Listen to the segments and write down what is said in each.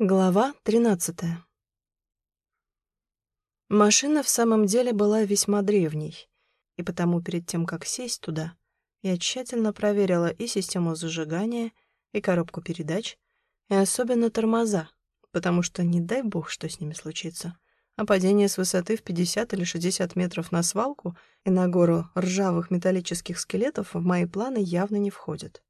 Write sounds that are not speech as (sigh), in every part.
Глава 13 Машина в самом деле была весьма древней, и потому перед тем, как сесть туда, я тщательно проверила и систему зажигания, и коробку передач, и особенно тормоза, потому что не дай бог, что с ними случится. А падение с высоты в 50 или 60 метров на свалку и на гору ржавых металлических скелетов в мои планы явно не входит.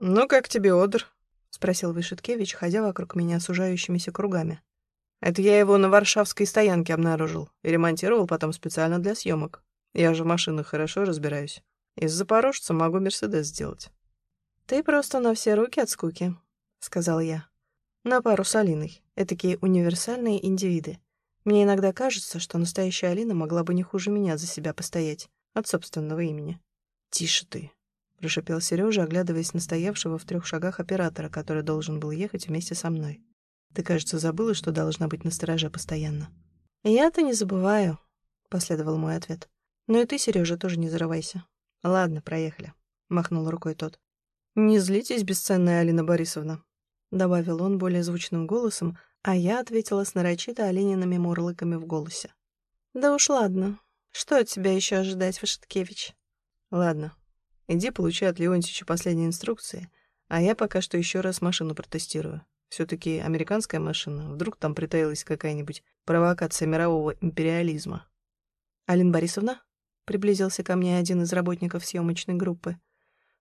«Ну, как тебе, Одр?» — спросил Вышиткевич, ходя вокруг меня сужающимися кругами. «Это я его на Варшавской стоянке обнаружил и ремонтировал потом специально для съемок. Я же в машинах хорошо разбираюсь. Из запорожца могу Мерседес сделать». «Ты просто на все руки от скуки», — сказал я. «На пару с Алиной. Этакие универсальные индивиды. Мне иногда кажется, что настоящая Алина могла бы не хуже меня за себя постоять, от собственного имени». «Тише ты», прошипел Сережа, оглядываясь на стоявшего в трех шагах оператора, который должен был ехать вместе со мной. «Ты, кажется, забыла, что должна быть на стороже постоянно». «Я-то не забываю», — последовал мой ответ. «Но и ты, Сережа, тоже не зарывайся». «Ладно, проехали», — махнул рукой тот. «Не злитесь, бесценная Алина Борисовна», — добавил он более звучным голосом, а я ответила с нарочито олениными мурлыками в голосе. «Да уж ладно. Что от тебя еще ожидать, Вашиткевич?» «Ладно, Иди получай от Леонтьевича последние инструкции, а я пока что еще раз машину протестирую. Все-таки американская машина, вдруг там притаилась какая-нибудь провокация мирового империализма. «Алина Борисовна?» — приблизился ко мне один из работников съемочной группы.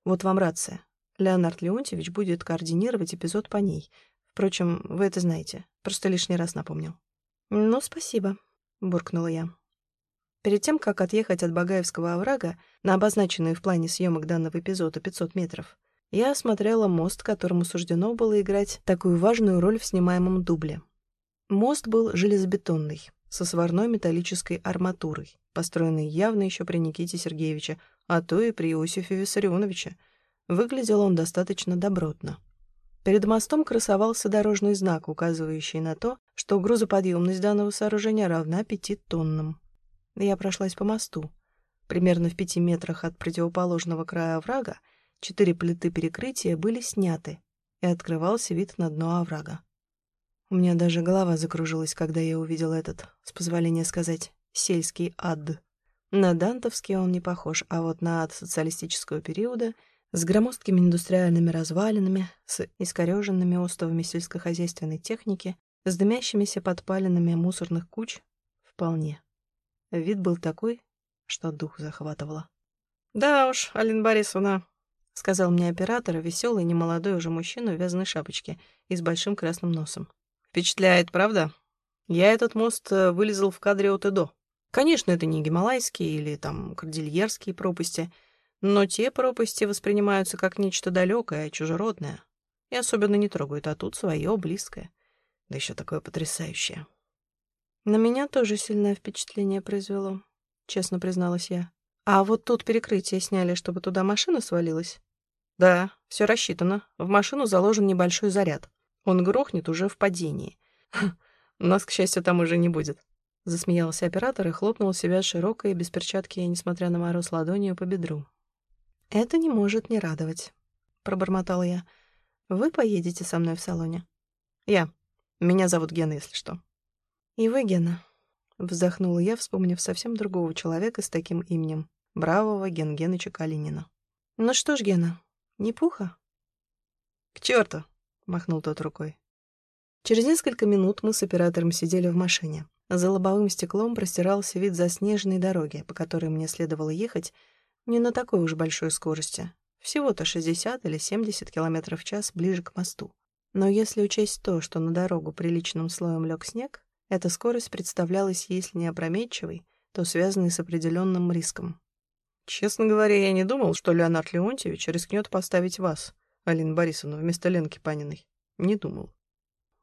«Вот вам рация. Леонард Леонтьевич будет координировать эпизод по ней. Впрочем, вы это знаете. Просто лишний раз напомнил». «Ну, спасибо», — буркнула я. Перед тем, как отъехать от Багаевского оврага на обозначенные в плане съемок данного эпизода 500 метров, я осмотрела мост, которому суждено было играть такую важную роль в снимаемом дубле. Мост был железобетонный, со сварной металлической арматурой, построенный явно еще при Никите Сергеевиче, а то и при Иосифе Виссарионовиче. Выглядел он достаточно добротно. Перед мостом красовался дорожный знак, указывающий на то, что грузоподъемность данного сооружения равна пяти тоннам. Я прошлась по мосту. Примерно в пяти метрах от противоположного края оврага четыре плиты перекрытия были сняты, и открывался вид на дно оврага. У меня даже голова закружилась, когда я увидел этот, с позволения сказать, сельский ад. На дантовский он не похож, а вот на ад социалистического периода с громоздкими индустриальными развалинами, с искореженными остовами сельскохозяйственной техники, с дымящимися подпалинами мусорных куч — вполне. Вид был такой, что дух захватывало. «Да уж, Алина Борисовна», — сказал мне оператор, веселый, немолодой уже мужчина в вязаной шапочке и с большим красным носом. «Впечатляет, правда? Я этот мост э, вылезал в кадре от и до. Конечно, это не гималайские или там кордильерские пропасти, но те пропасти воспринимаются как нечто далекое, чужеродное. И особенно не трогают, а тут свое, близкое. Да еще такое потрясающее. На меня тоже сильное впечатление произвело, честно призналась я. А вот тут перекрытие сняли, чтобы туда машина свалилась? Да, все рассчитано. В машину заложен небольшой заряд. Он грохнет уже в падении. (laughs) Нас, к счастью, там уже не будет. Засмеялся оператор и хлопнул себя широкой, без перчатки, несмотря на мороз, ладонью по бедру. «Это не может не радовать», — пробормотала я. «Вы поедете со мной в салоне?» «Я. Меня зовут Гена, если что». «И вы, Гена», — вздохнула я, вспомнив совсем другого человека с таким именем, бравого Ген Геныча Калинина. «Ну что ж, Гена, не пуха?» «К черту!» — махнул тот рукой. Через несколько минут мы с оператором сидели в машине. За лобовым стеклом простирался вид заснеженной дороги, по которой мне следовало ехать не на такой уж большой скорости, всего-то 60 или 70 км в час ближе к мосту. Но если учесть то, что на дорогу приличным слоем лег снег, эта скорость представлялась, если не опрометчивой, то связанной с определенным риском. «Честно говоря, я не думал, что Леонард Леонтьевич рискнет поставить вас, Алина Борисовна, вместо Ленки Паниной. Не думал».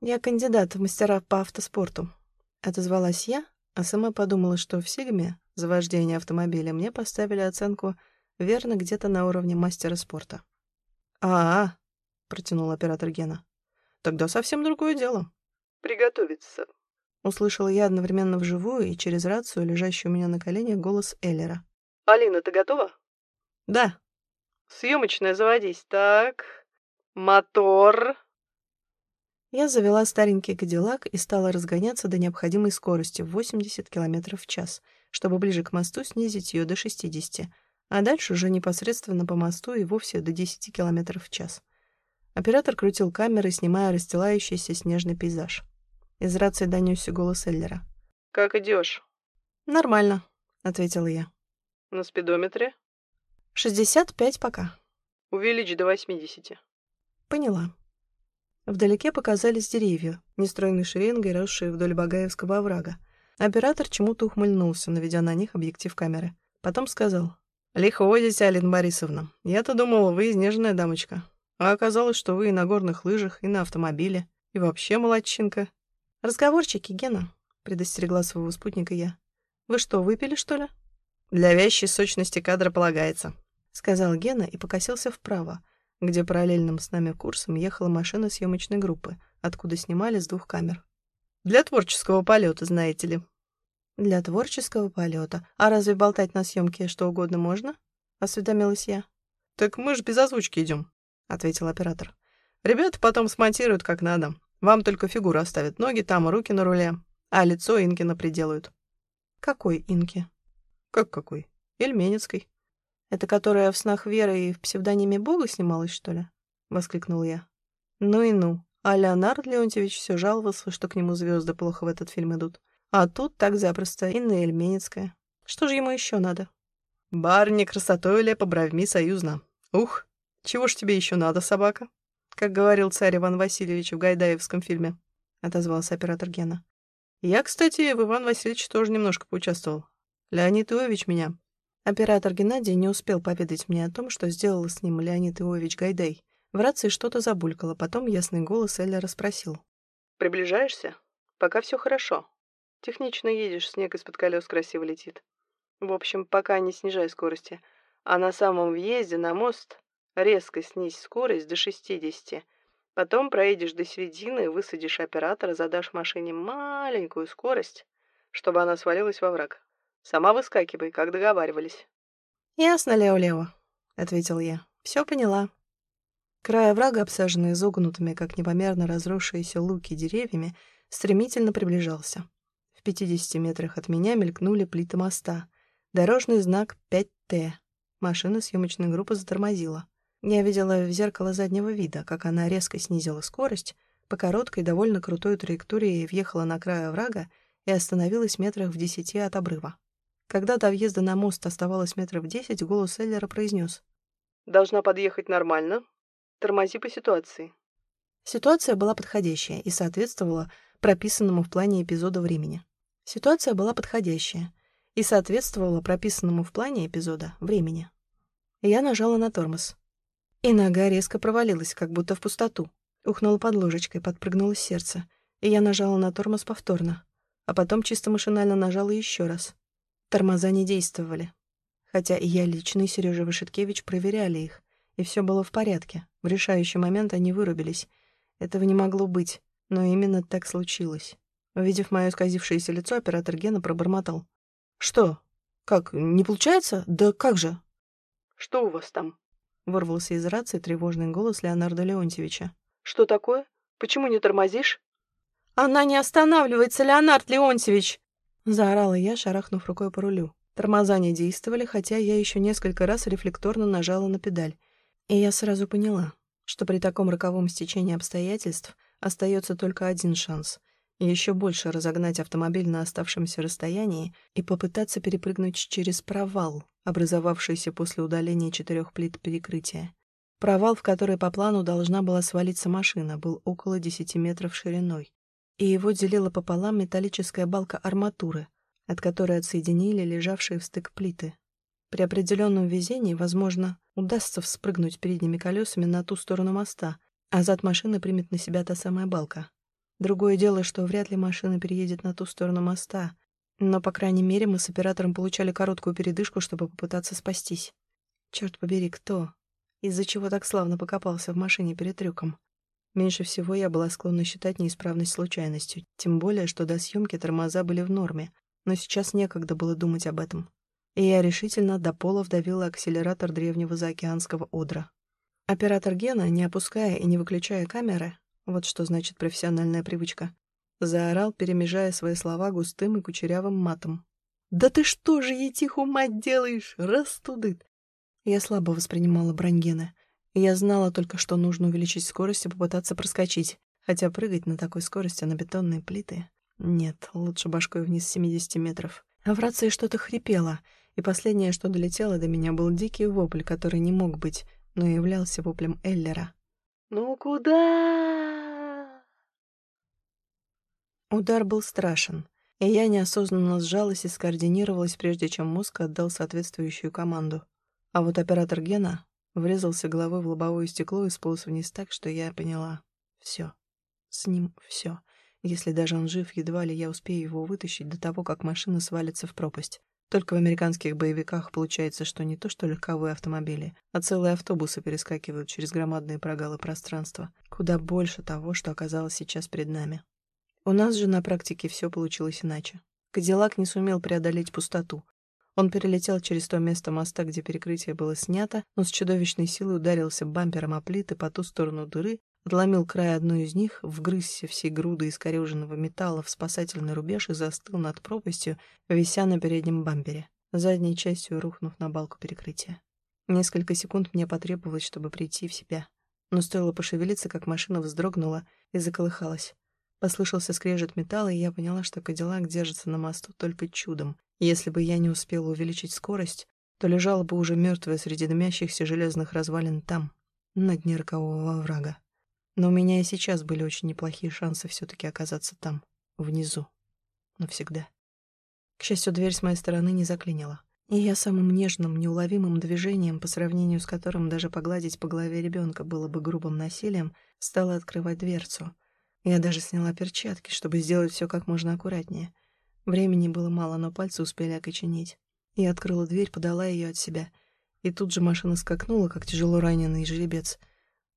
«Я кандидат в мастера по автоспорту», — отозвалась я, а сама подумала, что в Сигме за вождение автомобиля мне поставили оценку верно где-то на уровне мастера спорта. «А-а», — протянул оператор Гена. «Тогда совсем другое дело». «Приготовиться», Услышала я одновременно вживую и через рацию, лежащую у меня на коленях, голос Эллера. «Алина, ты готова?» «Да». «Съемочная, заводись. Так, мотор...» Я завела старенький кадиллак и стала разгоняться до необходимой скорости в 80 км в час, чтобы ближе к мосту снизить ее до 60, а дальше уже непосредственно по мосту и вовсе до 10 км в час. Оператор крутил камеры, снимая расстилающийся снежный пейзаж. Из рации донесся голос Эллера. «Как идешь?» «Нормально», — ответила я. «На спидометре?» «65 пока». «Увеличь до 80». «Поняла». Вдалеке показались деревья, нестройной шеренгой, росшие вдоль Багаевского оврага. Оператор чему-то ухмыльнулся, наведя на них объектив камеры. Потом сказал. «Лихо водите, Алина Борисовна. Я-то думала, вы изнеженная дамочка. А оказалось, что вы и на горных лыжах, и на автомобиле. И вообще молодчинка». «Разговорчики, Гена», — предостерегла своего спутника я. «Вы что, выпили, что ли?» «Для вящей сочности кадра полагается», — сказал Гена и покосился вправо, где параллельным с нами курсом ехала машина съемочной группы, откуда снимали с двух камер. «Для творческого полета, знаете ли». «Для творческого полета. А разве болтать на съемке что угодно можно?» — осведомилась я. «Так мы ж без озвучки идем», — ответил оператор. «Ребята потом смонтируют как надо. Вам только фигуру оставят, ноги там, руки на руле, а лицо Инкина приделают». «Какой Инки?» «Как какой? Эльменецкой». «Это которая в снах Веры и в псевдониме Бога снималась, что ли?» — воскликнул я. «Ну и ну. А Леонард Леонтьевич все жаловался, что к нему звезды плохо в этот фильм идут. А тут так запросто Инна Эльменецкая. Что же ему еще надо?» «Барни красотой лепо бровьми союзно. Ух, чего ж тебе еще надо, собака?» Как говорил царь Иван Васильевич в Гайдаевском фильме, — отозвался оператор Гена. Я, кстати, в Иван Васильевич тоже немножко поучаствовал. Леонид Иович меня Оператор Геннадий не успел поведать мне о том, что сделал с ним Леонид Иович Гайдай. В рации что-то забулькало, потом ясный голос Эллера спросил. «Приближаешься? Пока все хорошо. Технично едешь, снег из-под колес красиво летит. В общем, пока не снижай скорости. А на самом въезде на мост резко снизь скорость до 60. Потом проедешь до середины, высадишь оператора, задашь машине маленькую скорость, чтобы она свалилась во враг. Сама выскакивай, как договаривались. «Ясно, Лео-Лео», — ответил я. «Все поняла». Край оврага, обсаженный изогнутыми, как непомерно разросшиеся луки деревьями, стремительно приближался. В 50 метрах от меня мелькнули плиты моста. Дорожный знак 5Т. Машина съемочной группы затормозила. Я видела в зеркало заднего вида, как она резко снизила скорость, по короткой, довольно крутой траектории въехала на край оврага и остановилась метрах в десяти от обрыва. Когда до въезда на мост оставалось метров десять, голос Эллера произнес. «Должна подъехать нормально. Тормози по ситуации». Ситуация была подходящая и соответствовала прописанному в плане эпизода времени. Ситуация была подходящая и соответствовала прописанному в плане эпизода времени. Я нажала на тормоз. И нога резко провалилась, как будто в пустоту. Ухнула под ложечкой, подпрыгнуло сердце, и я нажала на тормоз повторно, а потом чисто машинально нажала еще раз. Тормоза не действовали. Хотя и я лично, и Сережа Вышиткевич проверяли их, и все было в порядке. В решающий момент они вырубились. Этого не могло быть, но именно так случилось. Увидев мое исказившееся лицо, оператор Гена пробормотал. «Что? Как, не получается? Да как же?» «Что у вас там?» — вырвался из рации тревожный голос Леонарда Леонтьевича. «Что такое? Почему не тормозишь?» «Она не останавливается, Леонард Леонтьевич!» Заорала я, шарахнув рукой по рулю. Тормоза не действовали, хотя я еще несколько раз рефлекторно нажала на педаль. И я сразу поняла, что при таком роковом стечении обстоятельств остается только один шанс — еще больше разогнать автомобиль на оставшемся расстоянии и попытаться перепрыгнуть через провал, образовавшийся после удаления четырех плит перекрытия. Провал, в который по плану должна была свалиться машина, был около 10 метров шириной и его делила пополам металлическая балка арматуры, от которой отсоединили лежавшие в стык плиты. При определенном везении, возможно, удастся вспрыгнуть передними колесами на ту сторону моста, а зад машины примет на себя та самая балка. Другое дело, что вряд ли машина переедет на ту сторону моста, но, по крайней мере, мы с оператором получали короткую передышку, чтобы попытаться спастись. Черт побери, кто? Из-за чего так славно покопался в машине перед трюком? Меньше всего я была склонна считать неисправность случайностью, тем более, что до съемки тормоза были в норме, но сейчас некогда было думать об этом. И я решительно до пола вдавила акселератор древнего заокеанского одра. Оператор Гена, не опуская и не выключая камеры, Вот что значит профессиональная привычка. Заорал, перемежая свои слова густым и кучерявым матом. «Да ты что же ей тихо мать делаешь? Растудыт!» Я слабо воспринимала Брангена. Я знала только, что нужно увеличить скорость и попытаться проскочить, хотя прыгать на такой скорости на бетонные плиты... Нет, лучше башкой вниз 70 метров. А в рации что-то хрипело, и последнее, что долетело до меня, был дикий вопль, который не мог быть, но являлся воплем Эллера. «Ну куда?» Удар был страшен, и я неосознанно сжалась и скоординировалась, прежде чем мозг отдал соответствующую команду. А вот оператор Гена врезался головой в лобовое стекло и сполз вниз так, что я поняла. Все. С ним все. Если даже он жив, едва ли я успею его вытащить до того, как машина свалится в пропасть. Только в американских боевиках получается, что не то что легковые автомобили, а целые автобусы перескакивают через громадные прогалы пространства. Куда больше того, что оказалось сейчас перед нами. У нас же на практике все получилось иначе. Кадиллак не сумел преодолеть пустоту. Он перелетел через то место моста, где перекрытие было снято, но с чудовищной силой ударился бампером о плиты по ту сторону дыры, отломил край одной из них, вгрызся всей груды искореженного металла в спасательный рубеж и застыл над пропастью, вися на переднем бампере, задней частью рухнув на балку перекрытия. Несколько секунд мне потребовалось, чтобы прийти в себя. Но стоило пошевелиться, как машина вздрогнула и заколыхалась. Послышался скрежет металла, и я поняла, что Кадиллак держится на мосту только чудом. Если бы я не успела увеличить скорость, то лежала бы уже мертвая среди дымящихся железных развалин там, на дне рокового врага. Но у меня и сейчас были очень неплохие шансы все-таки оказаться там, внизу. Навсегда. К счастью, дверь с моей стороны не заклинила. И я самым нежным, неуловимым движением, по сравнению с которым даже погладить по голове ребенка было бы грубым насилием, стала открывать дверцу. Я даже сняла перчатки, чтобы сделать все как можно аккуратнее. Времени было мало, но пальцы успели окоченеть. Я открыла дверь, подала ее от себя. И тут же машина скакнула, как тяжело раненый жеребец.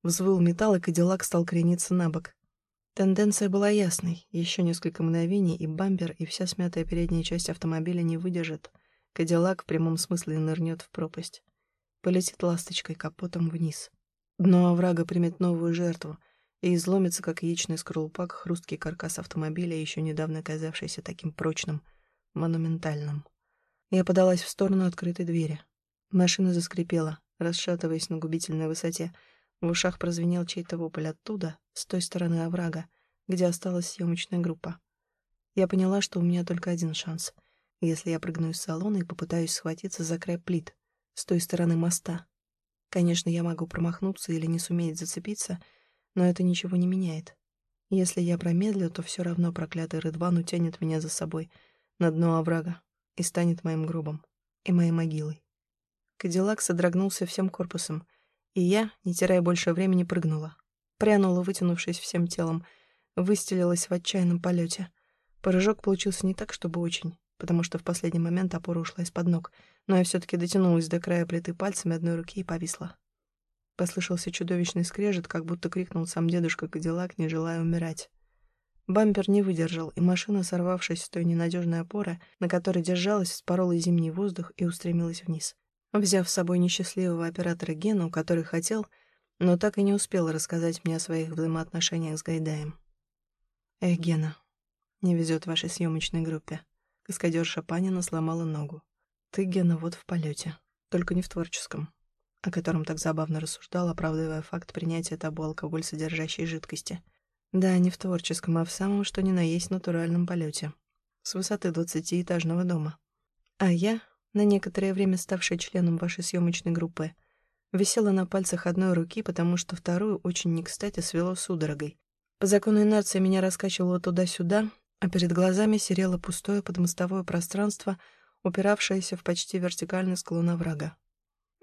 Взвыл металл, и Кадиллак стал крениться на бок. Тенденция была ясной. Еще несколько мгновений, и бампер, и вся смятая передняя часть автомобиля не выдержат. Кадиллак в прямом смысле нырнет в пропасть. Полетит ласточкой капотом вниз. Дно оврага примет новую жертву — и изломится, как яичный скорлупак, хрусткий каркас автомобиля, еще недавно казавшийся таким прочным, монументальным. Я подалась в сторону открытой двери. Машина заскрипела, расшатываясь на губительной высоте. В ушах прозвенел чей-то вопль оттуда, с той стороны оврага, где осталась съемочная группа. Я поняла, что у меня только один шанс. Если я прыгну из салона и попытаюсь схватиться за край плит, с той стороны моста. Конечно, я могу промахнуться или не суметь зацепиться — но это ничего не меняет. Если я промедлю, то все равно проклятый Рыдван утянет меня за собой на дно оврага и станет моим гробом и моей могилой. Кадиллак содрогнулся всем корпусом, и я, не теряя больше времени, прыгнула. Прянула, вытянувшись всем телом, выстелилась в отчаянном полете. Прыжок получился не так, чтобы очень, потому что в последний момент опора ушла из-под ног, но я все-таки дотянулась до края плиты пальцами одной руки и повисла. Послышался чудовищный скрежет, как будто крикнул сам дедушка Кадиллак, не желая умирать. Бампер не выдержал, и машина, сорвавшись с той ненадежной опоры, на которой держалась, спорола зимний воздух и устремилась вниз. Взяв с собой несчастливого оператора Гену, который хотел, но так и не успел рассказать мне о своих взаимоотношениях с Гайдаем. «Эх, Гена, не везет вашей съемочной группе». Каскадерша Панина сломала ногу. «Ты, Гена, вот в полете, только не в творческом о котором так забавно рассуждал, оправдывая факт принятия табу алкоголь содержащей жидкости. Да, не в творческом, а в самом что ни на есть натуральном полете. С высоты двадцатиэтажного дома. А я, на некоторое время ставшая членом вашей съемочной группы, висела на пальцах одной руки, потому что вторую очень не кстати свело судорогой. По закону инерции меня раскачивало туда-сюда, а перед глазами серело пустое подмостовое пространство, упиравшееся в почти вертикальный склон оврага.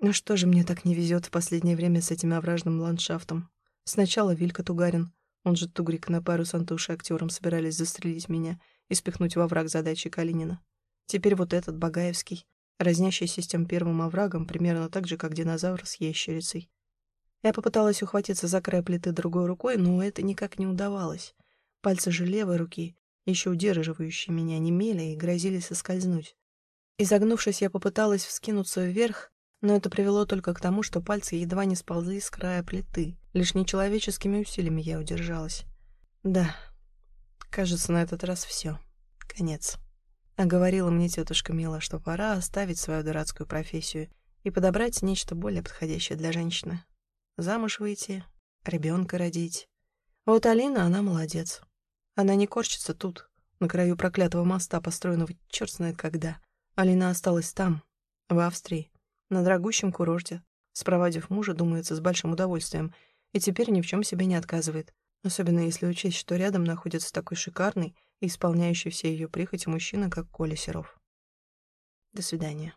Ну что же мне так не везет в последнее время с этим овражным ландшафтом? Сначала Вилька Тугарин, он же Тугрик, на пару с Антошей актером собирались застрелить меня и спихнуть во враг задачи Калинина. Теперь вот этот Багаевский, разнящийся с тем первым оврагом, примерно так же, как динозавр с ящерицей. Я попыталась ухватиться за край плиты другой рукой, но это никак не удавалось. Пальцы же левой руки, еще удерживающие меня, немели и грозили соскользнуть. Изогнувшись, я попыталась вскинуться вверх, но это привело только к тому, что пальцы едва не сползли с края плиты, Лишь нечеловеческими усилиями я удержалась. Да, кажется, на этот раз все. Конец. А говорила мне тетушка Мила, что пора оставить свою дурацкую профессию и подобрать нечто более подходящее для женщины. Замуж выйти, ребенка родить. Вот Алина, она молодец. Она не корчится тут, на краю проклятого моста, построенного черт знает когда. Алина осталась там, в Австрии, на дорогущем курорте, спровадив мужа, думается, с большим удовольствием, и теперь ни в чем себе не отказывает, особенно если учесть, что рядом находится такой шикарный и исполняющий все ее прихоти мужчина, как Коля Серов. До свидания.